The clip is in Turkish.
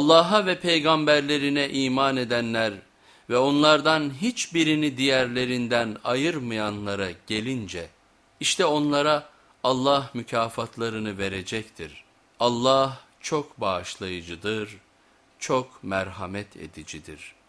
Allah'a ve peygamberlerine iman edenler ve onlardan hiçbirini diğerlerinden ayırmayanlara gelince, işte onlara Allah mükafatlarını verecektir. Allah çok bağışlayıcıdır, çok merhamet edicidir.''